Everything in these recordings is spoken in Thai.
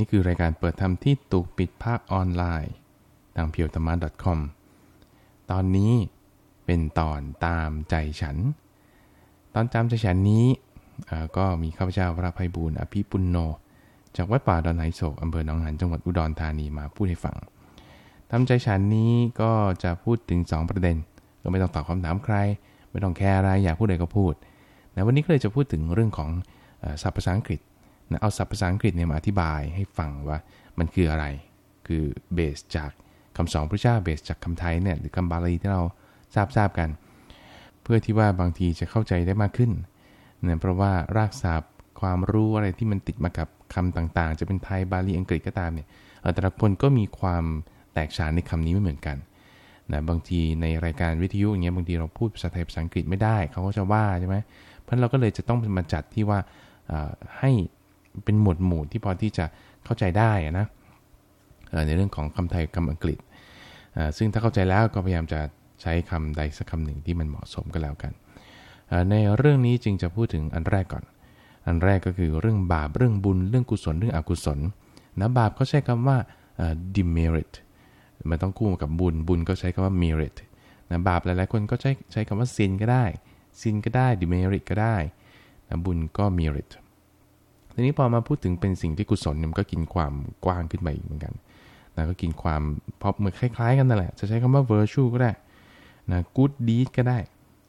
นี่คือรายการเปิดธรรมที่ตุกปิดภาคออนไลน์ทางเพียวธรรมะ .com ตอนนี้เป็นตอนตามใจฉัน ตอนตามใจฉันนี้ก็มีข้าพเจ้าพระภัยบูรณ์อภิปุณโน จากวัดป่าดอนไหโศกอำเภอหนองหันจังหวัดอุดรธานีมาพูดให้ฟังทำใจฉันนี้ก็จะพูดถึง 2 ประเด็น ก็ไม่ต้องตอบคำถามใคร ไม่ต้องแคร์อะไรอยากพูดอะไรก็พูดนะวันนี้ก็เลยจะพูดถึงเรื่องของศัพท์ภาษาอังกฤษ นะเอาศัพท์ภาษาอังกฤษเนี่ยมาอธิบายให้ฟังว่ามันคืออะไร คือเบสจากคำสอนพระเจ้าเบสจากคำไทยเนี่ยหรือคำบาลีที่เราทราบทราบกัน เพื่อที่ว่าบางทีจะเข้าใจได้มากขึ้นเนี่ยเพราะว่ารากศัพท์ความรู้อะไรที่มันติดมากับคำต่างๆ จะเป็นไทยบาลีอังกฤษก็ตามเนี่ยแต่ละคนก็มีความแตกฉานในคำนี้ไม่เหมือนกันนะบางทีในรายการวิทยุอย่างเงี้ยบางทีเราพูดภาษาไทยภาษาอังกฤษไม่ได้เขาก็จะว่าใช่ไหมเพราะเราก็เลยจะต้องมาจัดที่ว่าให้ เป็นหมวดหมู่ที่พอที่จะเข้าใจได้นะในเรื่องของคำไทยคำอังกฤษ ซึ่งถ้าเข้าใจแล้วก็พยายามจะใช้คำใดสักคำหนึ่งที่มันเหมาะสมก็แล้วกัน ในเรื่องนี้จึงจะพูดถึงอันแรกก่อน อันแรกก็คือเรื่องบาปเรื่องบุญเรื่องกุศลเรื่องอกุศลนะบาปเขาใช้คำว่า demerit มันต้องคู่กับบุญบุญก็ใช้คำว่า merit นะบาปหลายๆคนก็ใช้ใช้คำว่า sin ก็ได้ sin ก็ได้ demerit ก็ได้นะบุญก็ merit ทีนี้พอมาพูดถึงเป็นสิ่งที่กุศลมันก็กินความกว้างขึ้นไปอีกเหมือนกันนะก็กินความพอเหมือนคล้ายๆ กันนั่นแหละ จะใช้คำว่า virtue ก็ได้นะ good deed ก็ได้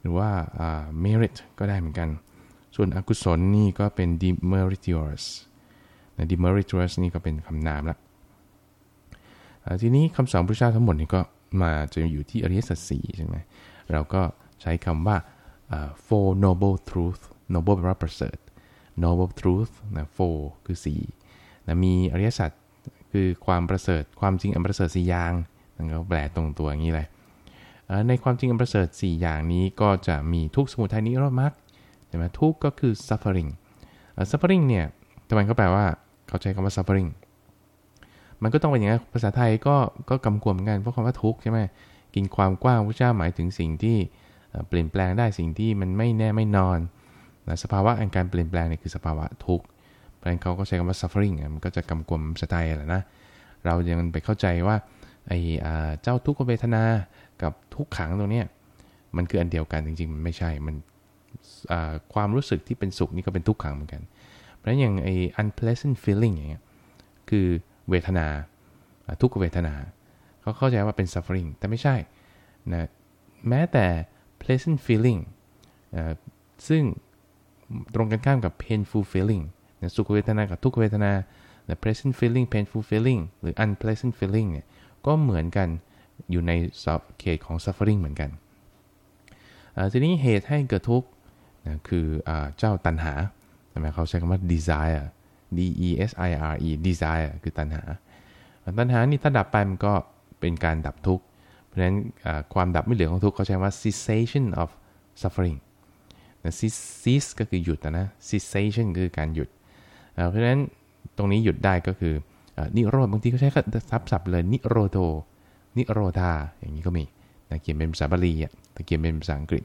หรือว่า uh, merit ก็ได้เหมือนกัน ส่วนอกุศลนี่ก็เป็น demeritorious นะ demeritorious นี่ก็เป็นคำนามละทีนี้คำสอนพระเจ้าทั้งหมดนี่ก็มาจะอยู่ที่อริยสัจสี่ใช่ไหมเราก็ใช้คำว่า four noble truth noble แปลว่าประเสริฐ noble truth นะ four คือ4นะมีอริยสัจคือความประเสริฐ ความจริงอันประเสริฐสี่อย่างนั่นก็แปลตรงตัวอย่างนี้เลยในความจริงอันประเสริฐ4อย่างนี้ก็จะมีทุกสมุทัยนิโรธมรรคใช่ไหมทุกก็คือ suffering suffering เนี่ยทำไมเขาแปลว่าเขาใช้คำว่า suffering มันก็ต้องเป็นอย่างนี้นภาษาไทยก็ก็กำกวมเหมือนกันเพราะคำว่าทุกข์ใช่ไหมกินความกว้างพระเจ้าหมายถึงสิ่งที่เปลี่ยนแปลงได้สิ่งที่มันไม่แน่ไม่นอน นะสภาวะอันการเปลี่ยนแปลงเนี่ยคือสภาวะทุกข์เพราะฉะนั้นเขาก็ใช้คำว่า suffering มันก็จะกำกวมภาษาไทยแหละนะ เรายังไปเข้าใจว่าไอ้เจ้าทุกขเวทนา กับทุกขังตรงนี้มันคืออันเดียวกันจริงๆ มันไม่ใช่ มันความรู้สึกที่เป็นสุขนี่ก็เป็นทุกขังเหมือนกัน เพราะฉะนั้นอย่างไอ้ unpleasant feeling อย่างเงี้ย คือเวทนาทุกขเวทนาเขาเข้าใจว่าเป็น suffering แต่ไม่ใช่นะ แม้แต่ pleasant feeling ซึ่ง ตรงกันข้ามกับ painful feeling นะสุขเวทนากับทุกเวทนา the pleasant feeling painful feeling หรือ unpleasant feeling เนี่ยก็เหมือนกันอยู่ในเขตของ suffering เหมือนกัน ทีนี้เหตุให้เกิดทุกข์นะคืออเจ้าตัณหาใช่ไหมเขาใช้คำว่า desire D E S I R E desire คือตัณหา ตัณหานี่ถ้าดับไปมันก็เป็นการดับทุกข์ เพราะฉะนั้นความดับไม่เหลือของทุกข์เขาใช้ว่า cessation of suffering cease ก็คือหยุดนะ cessation คือการหยุด เพราะฉะนั้นตรงนี้หยุดได้ก็คือนิโรธบางทีเขาใช้ซับศัพท์เลยนิโรโทนิโรธาอย่างนี้ก็มีนะเขียนเป็นภาษาบาลีอะแต่เขียนเป็นภาษาอังกฤษ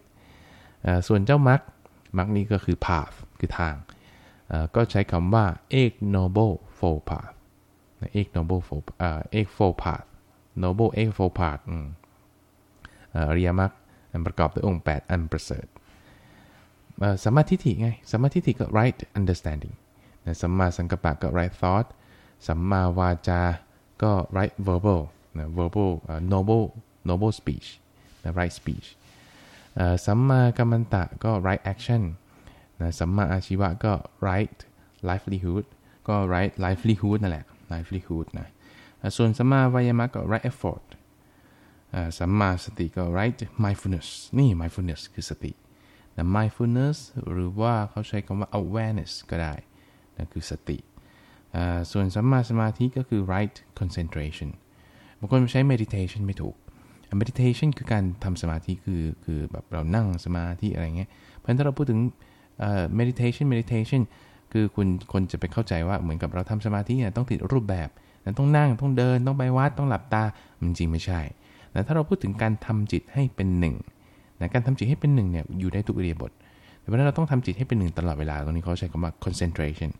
ส่วนเจ้ามรรคมรรคนี้ก็คือ path คือทาง ก็ใช้คำว่า ignoble four path ignoble four เอ่อ ig four path noble ig four path อริยมรรคอันประกอบด้วยองค์ 8 อันประเสริฐ สัมมาทิฏฐิไงสัมมาทิฏฐิก็ right understanding สัมมาสังกัปปะก็ right thought สัมมาวาจาก็ right verbal verbal noble noble speech right speech สัมมากัมมันตะก็ right action นะสัมมาอาชีวะก็ right livelihood ก็ right livelihood นั่นแหละ livelihood นะส่วนสัมมาวายามะก็ right effort สัมมาสติก็ right mindfulness นี่ mindfulness คือสติ นะ mindfulness หรือว่าเขาใช้คำว่า awareness ก็ได้นะคือสติส่วนสัมมาสมาธิก็คือ right concentration บางคนใช้ meditation ไม่ถูก meditation คือการทำสมาธิคือคือแบบเรานั่งสมาธิอะไรเงี้ย เพราะฉะนั้นถ้าเราพูดถึง meditation meditation คือคุณคนจะไปเข้าใจว่าเหมือนกับเราทำสมาธิเนี่ยต้องติดรูปแบบต้องนั่งต้องเดินต้องไปวัดต้องหลับตามันจริงไม่ใช่แต่ถ้าเราพูดถึงการทำจิตให้เป็นหนึ่ง นะการทำจิตให้เป็นหนึ่งเนี่ยอยู่ได้ทุกเรียบทแต่เพราะนั้นเราต้องทำจิตให้เป็นหนึ่งตลอดเวลา ตรงนี้เขาใช้คำว่า concentration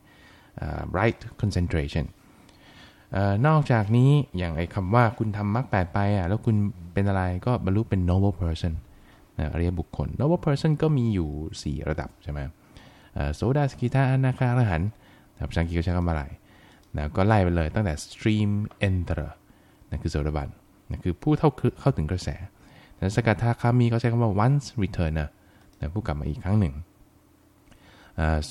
uh, right concentration นอกจากนี้อย่างไอ้คำว่าคุณทำมรรคแปดไปอะแล้วคุณเป็นอะไรก็บรรลุเป็น noble person นะอริยบุคคล noble person ก็มีอยู่ 4 ระดับใช่ไหมโซดาสกิทาอนาคาอรหันภาษาอังกฤษเขาใช้คำว่าอะไรนะก็ไล่ไปเลยตั้งแต่ stream enter นั่นคือโสดาบันนั่นคือผู้เข้าเข้าถึงกระแส สกัดทาคามีเขาใช้คำว่า once returner นะผู้กลับมาอีกครั้งหนึ่ง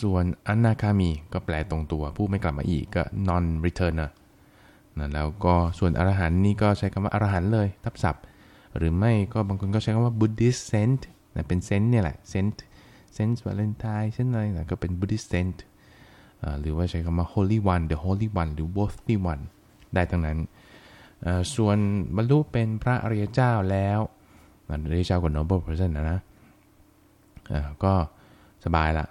ส่วนอนาคามีก็แปลตรงตัว ผู้ไม่กลับมาอีกก็ non returner นะแล้วก็ส่วนอรหันต์นี่ก็ใช้คำว่าอรหันต์เลย ทับศัพท์ หรือไม่ก็บางคนก็ใช้คำว่า Buddhist saint นะเป็น saint เนี่ยแหละ saint saint Valentine เช่นอะไรนะก็เป็น Buddhist saint หรือว่าใช้คำว่า holy one the holy one หรือ worthy one ได้ทั้งนั้น ส่วนบรรลุเป็นพระอริยเจ้าแล้ว อริยเจ้ากับ noble person นะนะก็สบายละ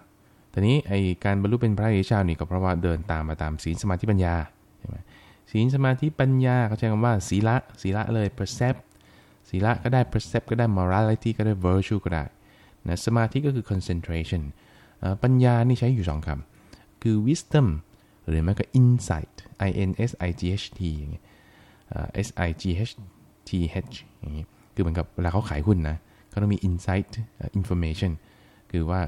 ตอนนี้ไอการบรรลุเป็นพระอริยเจ้านี่ก็เพราะว่าเดินตามมาตามศีลสมาธิปัญญาใช่ไหมศีลสมาธิปัญญาเขาใช้คำว่าศีละศีละเลย percept ศีละก็ได้ percept ก็ได้ morality ก็ได้ virtue ก็ได้นะสมาธิก็คือ concentration ปัญญานี่ใช้อยู่สองคำคือ wisdom หรือไม่ก็ insight i n s i g h t อย่างเงี้ย s i g h t h อย่างเงี้ย คือเหมือนกับเวลาเขาขายหุ้นนะเขาต้องมี insight information คือว่า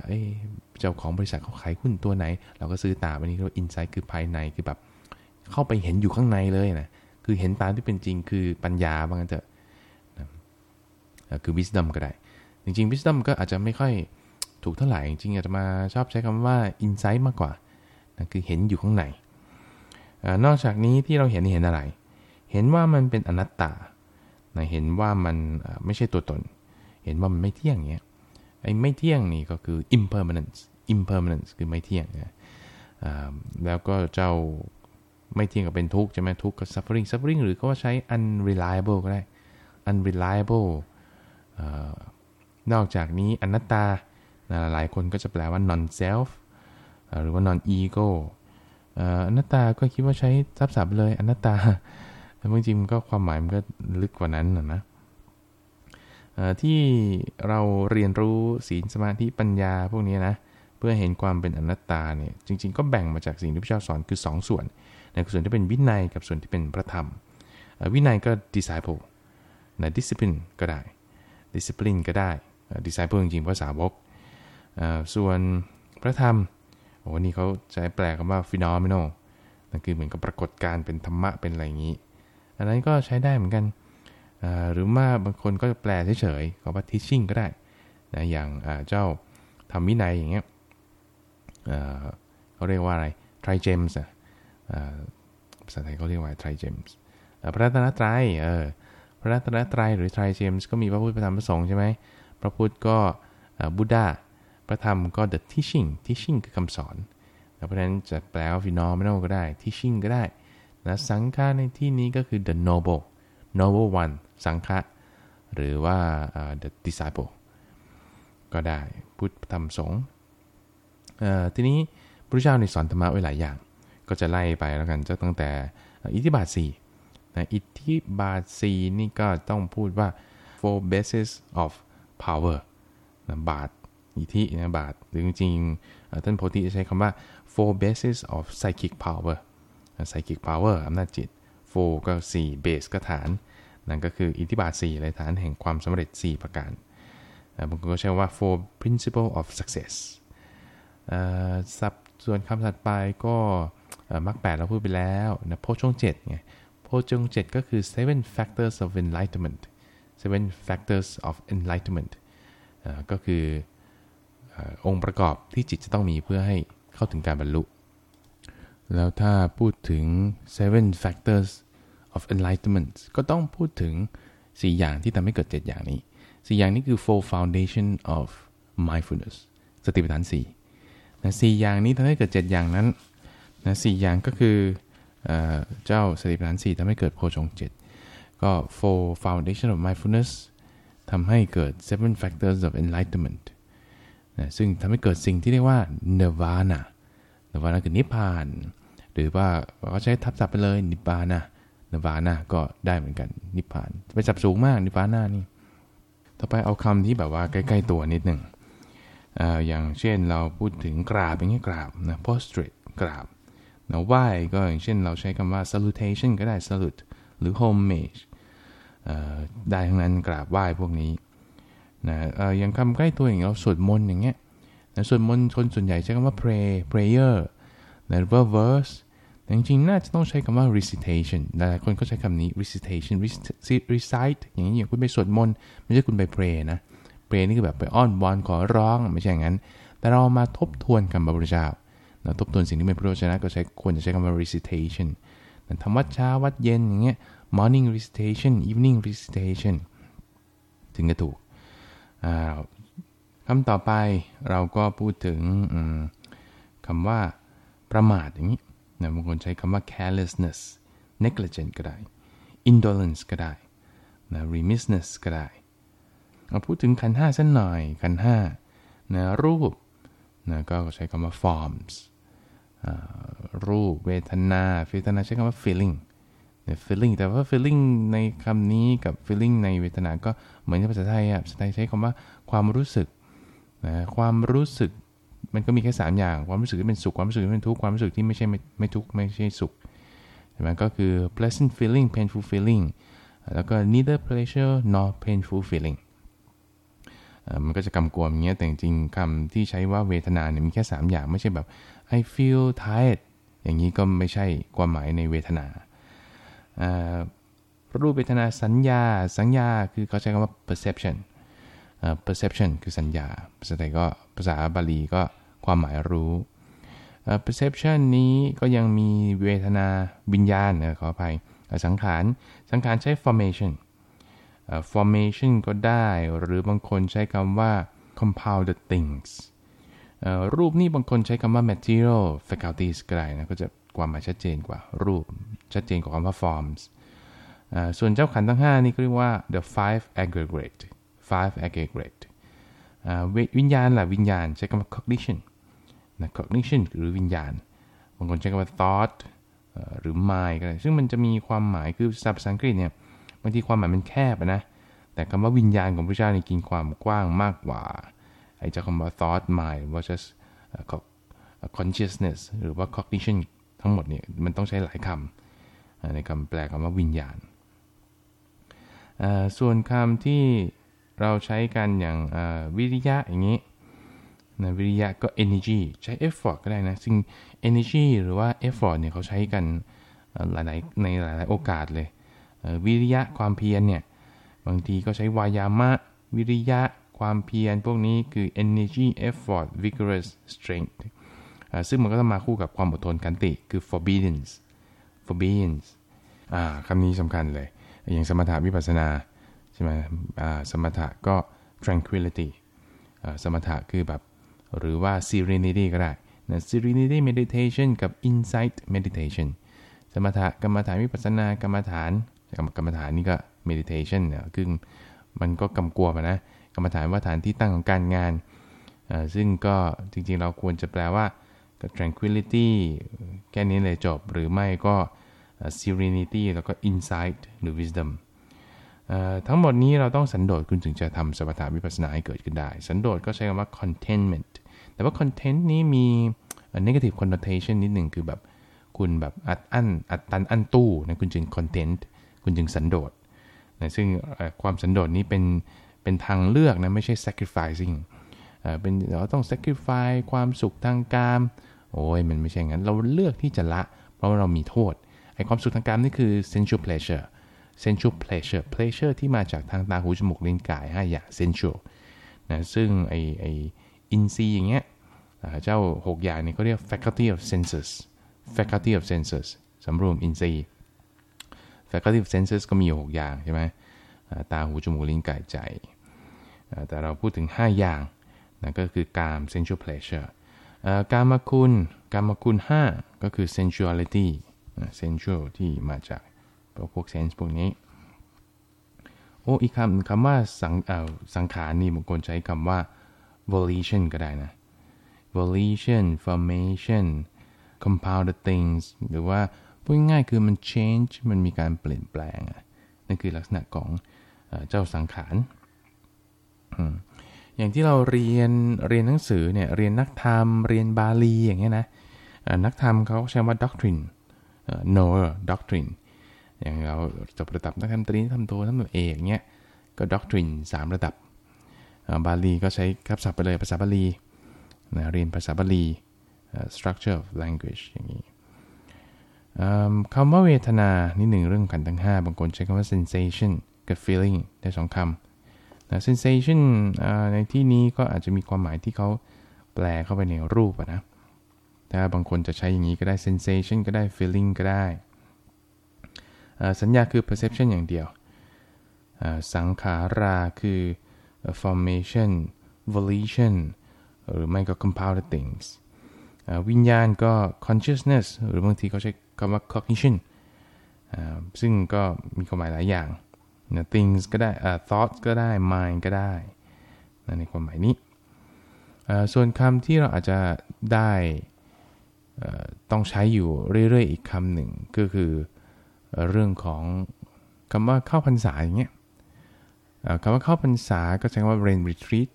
เจ้าของบริษัทเขาขายหุ้นตัวไหน เราก็ซื้อตามอันนี้เรียกว่า insight คือภายในคือแบบเข้าไปเห็นอยู่ข้างในเลยนะคือเห็นตามที่เป็นจริงคือปัญญาบางอันจะคือ wisdom ก็ได้ จริงๆ wisdom ก็อาจจะไม่ค่อยถูกเท่าไหร่จริงๆอาจจะมาชอบใช้คำว่า insight มากกว่านะคือเห็นอยู่ข้างในนอกจากนี้ที่เราเห็นเห็นอะไร เห็นว่ามันเป็นอนัตตา นะเห็นว่ามันไม่ใช่ตัวตน เห็นว่ามันไม่เที่ยงเงี้ยไอ้ไม่เที่ยงนี่ก็คือ impermanence impermanence คือไม่เที่ยงนะแล้วก็เจ้าไม่เที่ยงกับเป็นทุกข์ใช่ไหมทุกข์กับ suffering suffering หรือก็ว่าใช้ unreliable ก็ได้ unreliable นอกจากนี้อนัตตา หลายคนก็จะแปลว่า non self หรือว่า non ego อนัตตาก็คิดว่าใช้ทับศัพท์เลยอนัตตา แต่จริงๆก็ความหมายมันก็ลึกกว่านั้นนะนะที่เราเรียนรู้ศีลสมาธิปัญญาพวกนี้นะเพื่อเห็นความเป็นอนัตตาเนี่ยจริง ๆ ก็แบ่งมาจากสิ่งที่พระเจ้าสอนคือ 2 ส่วนในส่วนที่เป็นวินัยกับส่วนที่เป็นพระธรรม วินัยก็ disciple นะ discipline ก็ได้ discipline ก็ได้ disciple จริงๆภาษาวกส่วนพระธรรมโอ้นี่เขาใช้แปลคำว่า phenomenal นั่นคือเหมือนกับปรากฏการเป็นธรรมะเป็นอะไรอย่างนี้ อันนั้นก็ใช้ได้เหมือนกัน หรือว่าบางคนก็แปลเฉยๆคำว่า teaching ก็ได้นะอย่างเจ้าทำวินัยอย่างเงี้ยเขาเรียกว่าอะไร try James อะภาษาไทยเขาเรียกว่า try James พระรัตนตรัยเออพระรัตนตรัยหรือ try James ก็มีพระพุทธพระธรรมพระสงฆ์ใช่ไหมพระพุทธก็บุดาพระธรรมก็ the teaching teaching คือคำสอน เพราะฉะนั้นจะแปลว่า phenomenal ก็ได้ teaching ก็ได้ นะสังฆาในที่นี้ก็คือ the noble noble one สังฆะหรือว่า the disciple ก็ได้พุทธธรรมสงฆ์ทีนี้พระเจ้าในสอนธรรมะไว้หลายอย่าง ก็จะไล่ไปแล้วกันจะตั้งแต่อิทธิบาท4นะอิทธิบาท4นี่ก็ต้องพูดว่า four bases of power นะบาทอิทธินะบาทหรือจริงๆท่านโพธิใช้คำว่า four bases of psychic power psychic power อำนาจจิต four ก็4 base ก็ฐาน นั่นก็คืออิทธิบาท4เลยฐานแห่งความสำเร็จ 4 ประการบางคนก็ใช้ว่า four principle of success สับส่วนคำถัดไปก็มรรคแปดเราพูดไปแล้วนะโพชงเจ็ดไงโพชงเจ็ดก็คือ seven factors of enlightenment seven factors of enlightenment ก็คือองค์ประกอบที่จิตจะต้องมีเพื่อให้เข้าถึงการบรรลุ แล้วถ้าพูดถึง seven factors of enlightenment ก็ต้องพูดถึง 4 อย่างที่ทำให้เกิด 7 อย่างนี้ 4 อย่างนี้คือ four foundation of mindfulness สติปัฏฐาน4นะ4อย่างนี้ทำให้เกิด 7 อย่างนั้นนะสอย่างก็คือเจ้าสติปัฏฐาน4ทำให้เกิดโพชง7 ก็ four foundation of mindfulness ทำให้เกิด seven factors of enlightenment นะซึ่งทำให้เกิดสิ่งที่เรียกว่า nirvana nirvana คือนิพพาน หรือว่าเขาใช้ทับศัพท์ไปเลยนิพพานะ nirvana ก็ได้เหมือนกันนิพพานไปจับสูงมากนิพพานานี่ ต่อไปเอาคำที่แบบว่าใกล้ ๆ ตัวนิดหนึ่งออย่างเช่นเราพูดถึงกราบอย่างเงี้ยกราบนะ prostrate กราบนะไหว้ก็อย่างเช่นเราใช้คำว่า salutation ก็ได้ salute หรือ homage ได้ทั้งนั้นกราบไหว้พวกนี้นะอย่างคำใกล้ตัวอย่างเราสวดมนต์อย่างเงี้ย นะสวดมนต์คนส่วนใหญ่ใช้คำว่า pray prayer นะหรือว่า verse แต่จริงๆ น่าจะต้องใช้คำว่า recitation หลายคนก็ใช้คำนี้ recitation recite อย่างนี้อย่างคุณไปสวดมนต์ไม่ใช่คุณไป pray นะ pray นี่คือแบบไปอ้อนวอนขอร้องไม่ใช่อย่างนั้น แต่เรามาทบทวนคำพระพุทธเจ้าเราทบทวนสิ่งที่เป็นพระวจนะก็ใช้ควรจะใช้คำว่า recitation ทำวัดเช้าวัดเย็นอย่างเงี้ย morning recitation evening recitation ถึงจะถูก คำต่อไปเราก็พูดถึงคำว่าประมาทอย่างนี้นะบางคนใช้คำว่า carelessness negligent ก็ได้ indolence ก็ได้นะ remissness ก็ได้เราพูดถึงขันห้าสักหน่อยขันห้านะรูปนะก็ใช้คำว่า forms รูปเวทนาเวทนาใช้คำว่า feeling feeling แต่ว่า feeling ในคำนี้กับ feeling ในเวทนา ก็เหมือนกับภาษาไทยอะภาษาไทยใช้คำว่าความรู้สึก นะความรู้สึกมันก็มีแค่ 3 อย่าง ความรู้สึกที่เป็นสุข ความรู้สึกที่เป็นทุกข์ ความรู้สึกที่ไม่ใช่ไม่ไม่ทุกข์ไม่ใช่สุขใช่ไหมก็คือ pleasant feeling painful feeling แล้วก็ neither pleasure nor painful feeling มันก็จะกำกวมอย่างเงี้ยแต่จริงคำที่ใช้ว่าเวทนาเนี่ยมีแค่ 3 อย่างไม่ใช่แบบ I feel tired อย่างนี้ก็ไม่ใช่ความหมายในเวทนารูปเวทนาสัญญา สัญญาคือเขาใช้คำว่า perception perception คือสัญญา ภาษาไทยก็ภาษาบาลีก็ความหมายรู้ perception นี้ก็ยังมีเวทนาวิญญาณขออภัยสังขาร สังขารใช้ formation formation ก็ได้ หรือบางคนใช้คำว่า compounded things รูปนี่บางคนใช้คำว่า material faculties ก็ได้นะก็จะความหมายชัดเจนกว่ารูป ชัดเจนกว่าคำว่า forms ส่วนเจ้าขันทั้ง 5 นี่ก็เรียกว่า the five aggregate five aggregate วิญญาณล่ะวิญญาณใช้คำว่า cognition นะ cognition หรือวิญญาณ บางคนใช้คำว่า thought หรือ mind ก็ได้ซึ่งมันจะมีความหมายคือภาษาอังกฤษเนี่ยบางทีความหมายมันแคบนะ แต่คำว่าวิญญาณของพระเจ้านี่กินความกว้างมากกว่า ไอ้เจ้าคำว่า thought mind ว่า just consciousness หรือว่า cognition ทั้งหมดเนี่ยมันต้องใช้หลายคำในคำแปลคำว่าวิญญาณ ส่วนคำที่ เราใช้กันอย่างวิริยะอย่างนี้นะวิริยะก็ energy ใช้ effort ก็ได้นะซึ่ง energy หรือว่า effort เนี่ยเขาใช้กันหลายๆในหลายๆโอกาสเลยวิริยะความเพียรเนี่ยบางทีก็ใช้วายามะ วิริยะความเพียรพวกนี้คือ energy effort vigorous strength ซึ่งมันก็ต้องมาคู่กับความอดทนกันติคือ forbiddance forbiddance คำนี้สำคัญเลย อย่างสมถะวิปัสสนา ใช่ไหมสมถะก็ tranquility สมถะคือแบบ หรือว่า serenity ก็ได้นะ serenity meditation กับ insight meditation สมถะกรรมฐานวิปัสสนากรรมฐานกรรมฐานนี่ก็ meditation เนี่ยคือมันก็กำกวมนะ กรรมฐานว่าฐานที่ตั้งของการงาน ซึ่งก็จริงๆเราควรจะแปลว่า tranquility แค่นี้เลยจบ หรือไม่ก็ serenity แล้วก็ insight หรือ wisdom ทั้งหมดนี้เราต้องสันโดษคุณถึงจะทำสมถาวิปัสสนาให้เกิดขึ้นได้ สันโดษก็ใช้คำว่า contentment แต่ว่า content นี้มี negative connotation นิดหนึ่งคือแบบคุณแบบอัดอั้นอัดตันอั้นตู้นะคุณจึง content คุณจึงสันโดษนะซึ่งความสันโดษนี้เป็นเป็นทางเลือกนะไม่ใช่ sacrificing เป็นเราต้อง sacrifice ความสุขทางกามโอ้ยมันไม่ใช่งั้น เราเลือกที่จะละ เพราะว่าเรามีโทษไอ้ความสุขทางกามนี่คือ sensual pleasure sensual pleasure pleasure ที่มาจากทางตาหูจมูกลิ้นกายห้าอย่าง sensual นะซึ่งไอไออินทรีอย่างเงี้ยเจ้า 6 อย่างนี้เขาเรียก faculty of senses faculty of senses สำรวมอินทรี faculty of senses ก็มีอยู่6อย่างใช่ไหมตาหูจมูกลิ้นกายใจ แต่เราพูดถึง 5 อย่างนะก็คือกาม sensual pleasure กามคุณกามคุณ 5 ก็คือ sensuality sensual ที่มาจาก พวกเซนส์พวกนี้ โอ้อีกคำคำว่าสังสังขารนี่บางคนใช้คำว่า volition ก็ได้นะ volition formation compound things หรือว่าพูดง่ายคือมัน change มันมีการเปลี่ยนแปลงนั่นคือลักษณะของเจ้าสังขารอย่างที่เราเรียนเรียนหนังสือเนี่ยเรียนนักธรรม เรียนบาลีอย่างเงี้ยนะนักธรรมเขาใช้ว่า doctrine know doctrine อย่างเราจบระดับนักธรรมตรีทำโททำเอกเนี้ยก็ doctrine 3ระดับบาลีก็ใช้ครับศัพท์ไปเลยภาษาบาลีนะเรียนภาษาบาลี structure of language อย่างนี้คำว่าเวทนานี่หนึ่งเรื่องขันทั้ง 5 บางคนใช้คำว่า sensation กับ feeling ได้สองคำนะ sensation ในที่นี้ก็อาจจะมีความหมายที่เขาแปลเข้าไปในรูปนะถ้าบางคนจะใช้อย่างนี้ก็ได้ sensation ก็ได้ feeling ก็ได้ สัญญาคือ perception อย่างเดียว สังขาราคือ formation volition หรือไม่ก็ compounded things วิญญาณก็ consciousness หรือบางทีเขาใช้คำว่า cognition ซึ่งก็มีความหมายหลายอย่าง things ก็ได้ thoughts ก็ได้ mind ก็ได้ในความหมายนี้ ส่วนคำที่เราอาจจะได้ต้องใช้อยู่เรื่อยๆ อีกคำหนึ่งก็คือ เรื่องของคำว่าเข้าพรรษาอย่างเงี้ยคำว่าเข้าพรรษาก็ใช้ว่า rain retreat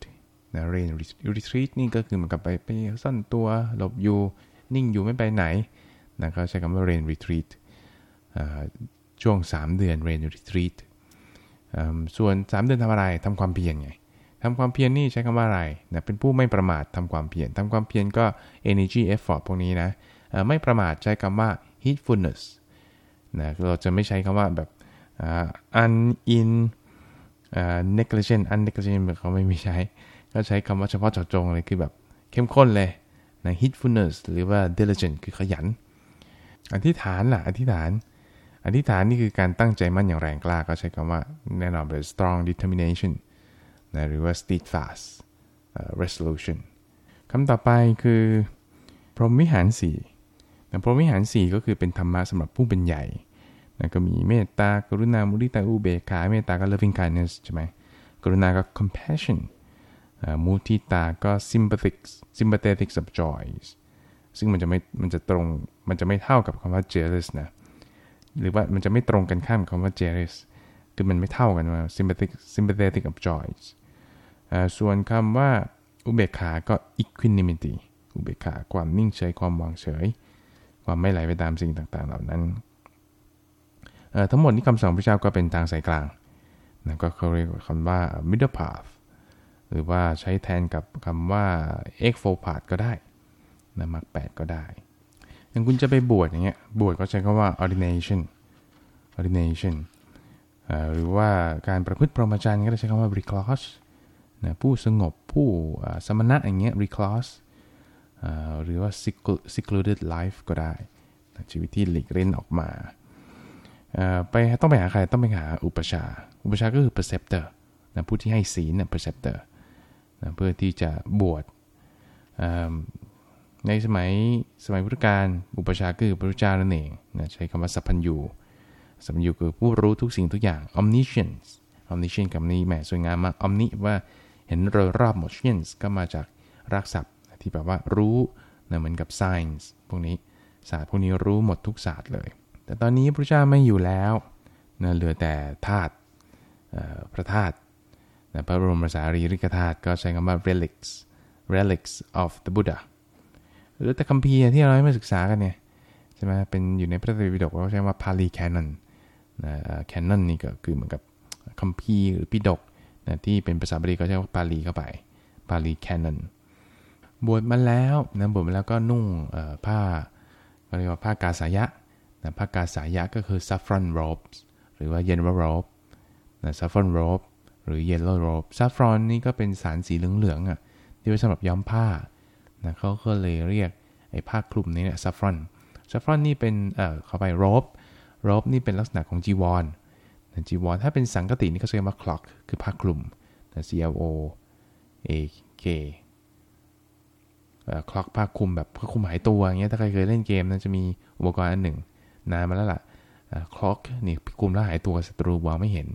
นะ rain retreat นี่ก็คือเหมือนกับไปไปซ่อนตัวหลบอยู่นิ่งอยู่ไม่ไปไหนนะเขาใช้คำว่า rain retreat ช่วง 3 เดือน rain retreat ส่วน 3 เดือนทำอะไรทำความเพียรไงทำความเพียรนี่ใช้คำว่าอะไรนะเป็นผู้ไม่ประมาททำความเพียรทำความเพียรก็ energy effort พวกนี้นะไม่ประมาทใช้คำว่า heedfulness นะเราจะไม่ใช้คำว่าแบบ un in negligent un negligent เขาไม่มีใช้ ก็ใช้คำว่าเฉพาะเจาะจงเลยคือแบบเข้มข้นเลยนะ heedfulness หรือว่า diligent คือขยัน อธิษฐานล่ะ อธิษฐาน อธิษฐานนี่คือการตั้งใจมั่นอย่างแรงกล้า ก็ใช้คำว่าแน่นอนเป็น strong determination นะหรือว่า steadfast resolution คำต่อไปคือ พรหมวิหาร สี่พรหมวิหารสี่ก็คือเป็นธรรมะสำหรับผู้เป็นใหญ่นะก็มีเมตตากรุณามุริตาอุเบกขาเมตตาก็ loving kindness ใช่ไหมกรุณาก็ compassion มุทิตาก็ sympathetic sympathetic of joys ซึ่งมันจะไม่มันจะตรงมันจะไม่เท่ากับคำว่า jealous นะหรือว่ามันจะไม่ตรงกันข้ามคำว่า jealous คือมันไม่เท่ากันว่า sympathetic sympathetic of joys ส่วนคำว่าอุเบกขาก็ equanimity อุเบกขาความนิ่งเฉยความวางเฉย ความไม่ไหลไปตามสิ่งต่างๆ เหล่านั้นทั้งหมดนี้คำสอนพระเจ้าก็เป็นทางสายกลางนะก็เขาเรียกคำว่า middle path หรือว่าใช้แทนกับคำว่า x f o p a t ก็ได้นะมักแปดก็ได้ อย่างคุณจะไปบวชอย่างเงี้ยบวชก็ใช้คำว่า ordination ordination หรือว่าการประพฤติพรหมจรรย์ก็ใช้คำว่า recluse นะผู้สงบผู้สมณะอย่างเงี้ย recluse หรือว่า secluded life ก็ได้ ชีวิตที่หลีกเล่นออกมาไปต้องไปหาใครต้องไปหาอุปชา อุปชาก็คือ preceptor นะผู้ที่ให้ศีลนะ preceptor นะเพื่อที่จะบวชในสมัยสมัยพุทธกาลอุปชาคือพระเจ้านั่นเองนะใช้คำว่าสัพพัญญูสัพพัญญูคือผู้รู้ทุกสิ่งทุกอย่าง omniscience omniscience คำนี้แหมสวยงามมาก omni ว่าเห็นโดยรอบหมด science ก็มาจากรักศัพท์ ที่แปลว่ารู้นะเหมือนกับ science พวกนี้ศาสตร์พวกนี้รู้หมดทุกศาสตร์เลย แต่ตอนนี้พระเจ้าไม่อยู่แล้วนะเหลือแต่ธาตุพระธาตุนะพระบรมสารีริกธาตุก็ใช้คำว่า relics relics of the Buddha หรือแต่คัมภีร์ที่เราไม่ศึกษากันเนี่ยใช่ไหมเป็นอยู่ในพระไตรปิฎกเขาใช้ว่า Pali Canon นะ Canon นี่ก็คือเหมือนกับคัมภีร์หรือปิฎกนะที่เป็นภาษาบาลีก็ใช้ว่าปาลีเข้าไป Pali Canon บวชมาแล้วนะบวชมาแล้วก็นุ่งผ้าเรียกว่าผ้ากาสายะนะผ้ากาสายะก็คือ saffron robes หรือว่า yellow robe นะ saffron robe หรือ yellow robe saffron นี่ก็เป็นสารสีเหลืองๆอะที่ไว้สำหรับย้อมผ้านะเขาก็เลยเรียกไอ้ผ้าคลุมนี้เนี่ย saffron saffron นี่เป็นเอ่อเข้าไป robe robe นี่เป็นลักษณะของจีวรนะจีวรถ้าเป็นสังกตินี่เขาเรียกว่า clock คือผ้าคลุมนะ C L O A K คล็อกผ้าคลุมแบบผ้าคลุมหายตัวอย่างเงี้ยถ้าใครเคยเล่นเกมนะจะมีอุปกรณ์อันหนึ่งนานมาแล้วล่ะคล็อกนี่คลุมแล้วหายตัวศัตรูมองไม่เห็น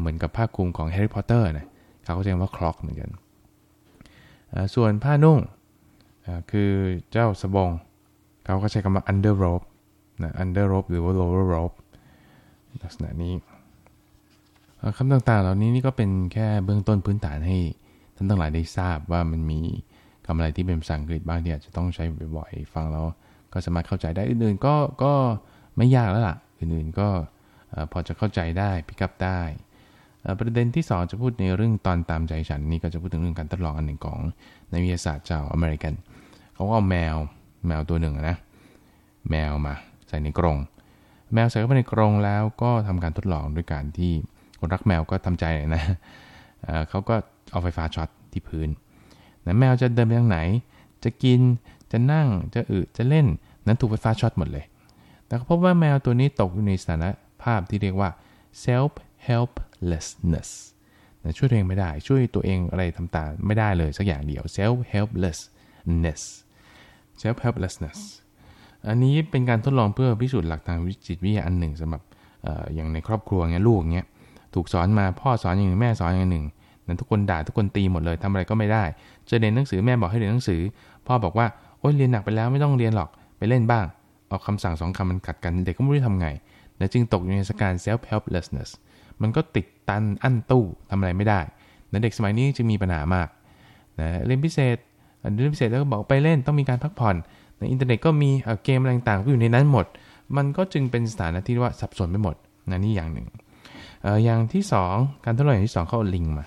เหมือนกับผ้าคลุมของแฮร์รี่พอตเตอร์นะเขาก็จะเรียกว่าคล็อกเหมือนกันส่วนผ้านุ่งคือเจ้าสบงเขาก็ใช้คำว่า under rope นะ under rope หรือว่า lower rope ลักษณะนี้คำต่างๆ เหล่านี้นี่ก็เป็นแค่เบื้องต้นพื้นฐานให้ท่านทั้งหลายได้ทราบว่ามันมี คำอะไรที่เป็นภาษาอังกฤษบ้างที่อาจจะต้องใช้บ่อยๆฟังแล้วก็สามารถเข้าใจได้อื่นๆก็ก็ไม่ยากแล้วล่ะอื่นๆก็พอจะเข้าใจได้พิกับได้ประเด็นที่ 2 จะพูดในเรื่องตอนตามใจฉันนี่ก็จะพูดถึงเรื่องการทดลองอันหนึ่งของนักวิทยาศาสตร์ชาวอเมริกัน เขาก็เอาแมวแมวตัวหนึ่งนะแมวมาใส่ในกรง แมวใส่เข้าไปในกรงแล้วก็ทำการทดลองด้วยการที่คนรักแมวก็ทำใจนะเขาก็เอาไฟฟ้าช็อตที่พื้น นะแมวจะเดินไปทางไหน จะกินจะนั่งจะอึจะเล่น นั้นถูกไฟฟ้าช็อตหมดเลย แต่พบว่าแมวตัวนี้ตกอยู่ในสถานภาพที่เรียกว่า self helplessness นะช่วยตัวเองไม่ได้ช่วยตัวเองอะไรทำตามไม่ได้เลยสักอย่างเดียว self helplessness self helplessness อันนี้เป็นการทดลองเพื่อพิสูจน์หลักทางจิตวิทยาอันหนึ่งสำหรับอย่างในครอบครัวเงี้ยลูกเงี้ยถูกสอนมาพ่อสอนอย่างหนึ่งแม่สอนอย่างหนึ่งนั้นทุกคนด่าทุกคนตีหมดเลยทำอะไรก็ไม่ได้ จะเรียนหนังสือแม่บอกให้เรียนหนังสือ พ่อบอกว่าโอ้ยเรียนหนักไปแล้วไม่ต้องเรียนหรอกไปเล่นบ้างเอาคำสั่งสองคำมันขัดกันเด็กก็ไม่รู้ทำไงและจึงตกอยู่ในสการ self helplessness มันก็ติดตันอั้นตู้ทำอะไรไม่ได้นะเด็กสมัยนี้จึงมีปัญหามากนะเรียนพิเศษเรียนพิเศษแล้วก็บอกไปเล่นต้องมีการพักผ่อนในอินเทอร์เน็ตก็มีเกมอะไรต่างๆก็อยู่ในนั้นหมด มันก็จึงเป็นสถานะที่ว่าสับสนไปหมดนะนี่อย่างหนึ่งอย่างที่ 2 การทดลองอย่างที่ 2 เขาเอาลิงมา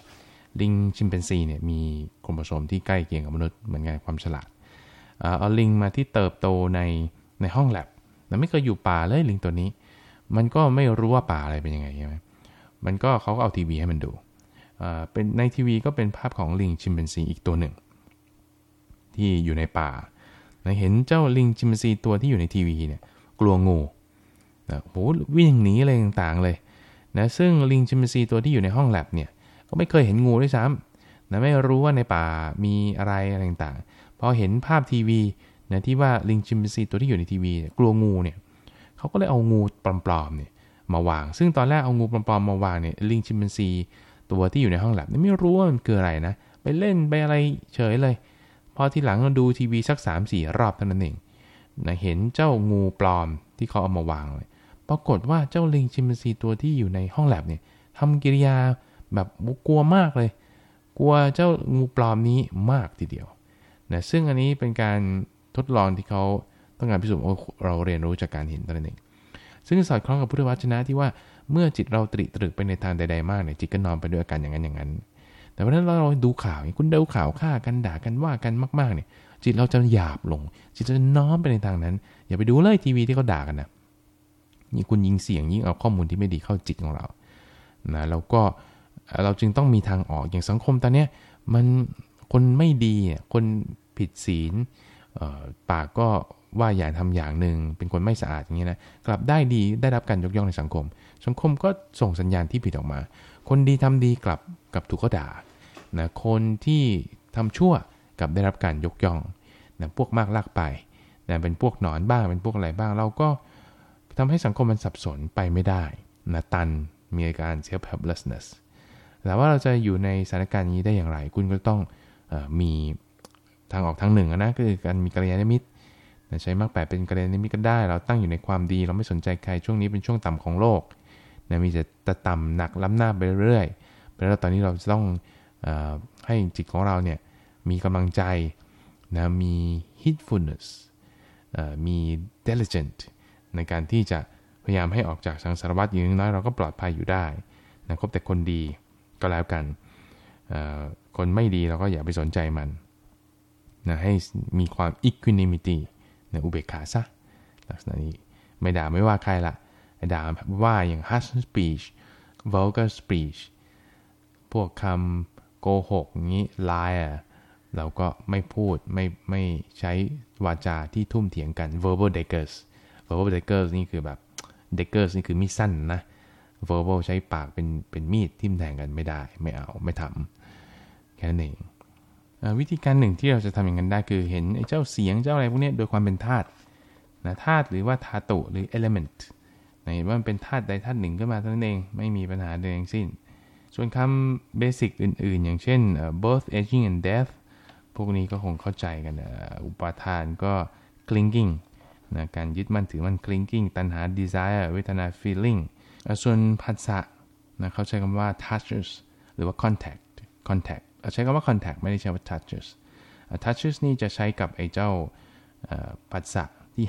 ลิงชิมเปนซีเนี่ยมีโครโมโซมที่ใกล้เคียงกับมนุษย์เหมือนกันความฉลาดเอาลิงมาที่เติบโตในในห้องแลบแต่ไม่เคยอยู่ป่าเลยลิงตัวนี้ มันก็ไม่รู้ว่าป่าอะไรเป็นยังไงใช่ไหมมันก็เขาก็เอาทีวีให้มันดูเป็นในทีวีก็เป็นภาพของลิงชิมเปนซีอีกตัวหนึ่ง ที่อยู่ในป่าเห็นเจ้าลิงชิมเปนซีตัวที่อยู่ในทีวีเนี่ยกลัวงูนะโหวิ่งหนีอะไรต่างๆเลยนะซึ่งลิงชิมเปนซีตัวที่อยู่ในห้องแลบเนี่ย ก็ไม่เคยเห็นงูด้วยซ้ำนะไม่รู้ว่าในป่ามีอะไรอะไรต่างๆพอเห็นภาพทีวีนะที่ว่าลิงชิมเปนซีตัวที่อยู่ในทีวีกลัวงูเนี่ยเขาก็เลยเอางูปลอมๆเนี่ยมาวาง ซึ่งตอนแรกเอางูปลอมๆมาวางเนี่ยลิงชิมเปนซีตัวที่อยู่ในห้องแลบนี่ไม่รู้ว่ามันคืออะไรนะไปเล่นไปอะไรเฉยเลย พอทีหลังเราดูทีวีสัก 3-4 รอบเท่านั้นเองนะเห็นเจ้างูปลอมที่เขาเอามาวางเลยปรากฏว่าเจ้าลิงชิมแปนซีตัวที่อยู่ในห้องแลบเนี่ยทำกิริยา แบบกลัวมากเลย กลัวเจ้างูปลอมนี้มากทีเดียวนะซึ่งอันนี้เป็นการทดลองที่เขาต้องการพิสูจน์ว่าเราเรียนรู้จากการเห็นตัวนั่นเองซึ่งสอดคล้องกับพุทธวจนะที่ว่าเมื่อจิตเราตริตรึกไปในทางใดๆมากเนี่ยจิตก็นอนไปด้วยอาการอย่างนั้นอย่างนั้น แต่เพราะนั้นเราดูข่าวคุณดูข่าวฆ่ากันด่ากันว่ากันมากๆเนี่ยจิตเราจะหยาบลง จิตจะน้อมไปในทางนั้น อย่าไปดูเลยทีวีที่เขาด่ากันนะนี่คุณยิงเสียงยิ่งเอาข้อมูลที่ไม่ดีเข้าจิตของเรานะแล้วก็ เราจึงต้องมีทางออกอย่างสังคมตอนนี้มันคนไม่ดีคนผิดศีลปากก็ว่าอย่าทำอย่างหนึ่งเป็นคนไม่สะอาดอย่างนี้นะกลับได้ดีได้รับการยกย่องในสังคม สังคมก็ส่งสัญญาณที่ผิดออกมา คนดีทำดีกลับกับถูกเขาด่านะคนที่ทำชั่วกับได้รับการยกย่องนะพวกมากลากไปนะเป็นพวกหนอนบ้างเป็นพวกอะไรบ้าง เราก็ทำให้สังคมมันสับสนไปไม่ได้นะตันมีอาการ self helplessness แต่ว่าเราจะอยู่ในสถานการณ์นี้ได้อย่างไร คุณก็ต้องอมีทางออกทางหนึ่งนะคือการมีกัลยาณมิตรใช้มากแปดเป็นกัลยาณมิตรก็ได้ เราตั้งอยู่ในความดี เราไม่สนใจใครช่วงนี้เป็นช่วงต่ำของโลกนะมีแต่ตะต่ำหนักล้ำหน้าไปเรื่อยเพราะตอนนี้เราจะต้องอให้จิตของเราเนี่ยมีกำลังใจนะมี heedfulness มี diligent ในการที่จะพยายามให้ออกจากสังสารวัฏอย่างน้อยเราก็ปลอดภัยอยู่ได้นะคบแต่คนดี ก็แล้วกัน คนไม่ดีเราก็อย่าไปสนใจมันนะให้มีความ equanimity นะอุเบกขาซะลักษณะนี้ไม่ด่าไม่ว่าใครละด่าว่าอย่าง harsh speech vulgar speech พวกคำโกหกอย่างนี้ liar เราก็ไม่พูดไม่ไม่ใช้วาจาที่ทุ่มเถียงกัน verbal daggers verbal daggers นี่คือแบบ daggers นี่คือมีดสั้นนะ verbal ใช้ปากเป็นเป็นมีดทิ่มแทงกันไม่ได้ ไม่เอาไม่ทำแค่นั้นเองวิธีการหนึ่งที่เราจะทำอย่างนั้นได้คือเห็นไอ้เจ้าเสียงเจ้าอะไรพวกนี้โดยความเป็นธาตุนะธาตุหรือว่าธาตุหรือ element เห็นว่ามันเป็นธาตุใดธาตุหนึ่งขึ้นมาเท่านั้นเองไม่มีปัญหาใดทั้งสิ้น ส่วนคำเบสิกอื่นๆ อย่างเช่น both aging and death พวกนี้ก็คงเข้าใจกันอุปาทานก็ clinging นะการยึดมั่นถือมั่น clinging ตัณหา desire เวทนา feeling ส่วนผัสสะนะเขาใช้คำว่า touches หรือว่า contact contact ใช้คำว่า contact ไม่ได้ใช้ว่า touches touches นี่จะใช้กับไอ้เจ้าผัสสะที่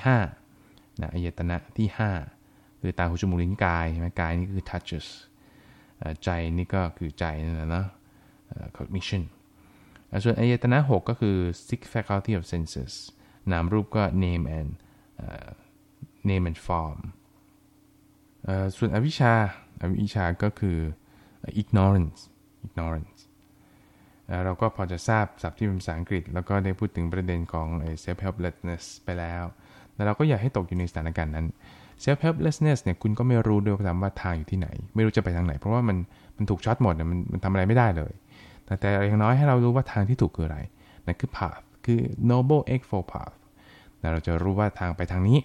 5นะอายตนะที่ 5 คือตาหูจมูกลิ้นกายใช่ไหมกายนี่คือ touches ใจนี่ก็คือใจนั่นแหละนะ cognition ส่วนอายตนะ 6 ก็คือ six faculty of senses นามรูปก็ name and uh, name and form ส่วนอวิชชาอวิชชาก็คือ ignorance ignorance เราก็พอจะทราบศัพท์ที่เป็นภาษาอังกฤษ แล้วก็ได้พูดถึงประเด็นของ self helplessness ไปแล้ว แต่เราก็อยากให้ตกอยู่ในสถานการณ์นั้น self helplessness เนี่ยคุณก็ไม่รู้ด้วยซ้ำว่าทางอยู่ที่ไหน ไม่รู้จะไปทางไหน เพราะว่ามันมันถูกช็อตหมดมันมันทำอะไรไม่ได้เลย แต่แต่อย่างน้อยให้เรารู้ว่าทางที่ถูกคืออะไรนั่นคือ path คือ noble eightfold path เราจะรู้ว่าทางไปทางนี้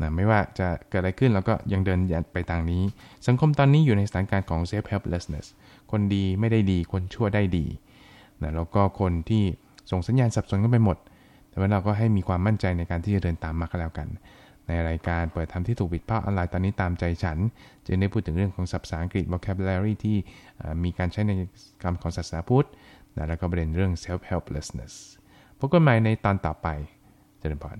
นะไม่ว่าจะเกิดอะไรขึ้นเราก็ยังเดินไปทางนี้ สังคมตอนนี้อยู่ในสถานการณ์ของ self helplessness คนดีไม่ได้ดีคนชั่วได้ดีนะแล้วก็คนที่ส่งสัญญาณสับสนกันไปหมด แต่ว่าเราก็ให้มีความมั่นใจในการที่จะเดินตามมากแล้วกัน ในรายการเปิดทำที่ถูกปิดภาคออนไลน์ตอนนี้ตามใจฉันจึงได้พูดถึงเรื่องของศัพท์ภาษาอังกฤษ vocabulary ที่มีการใช้ในกรรมของศาสนาพุทธแล้วก็ประเด็นเรื่อง self helplessness พบกันใหม่ในตอนต่อไปเจริญพร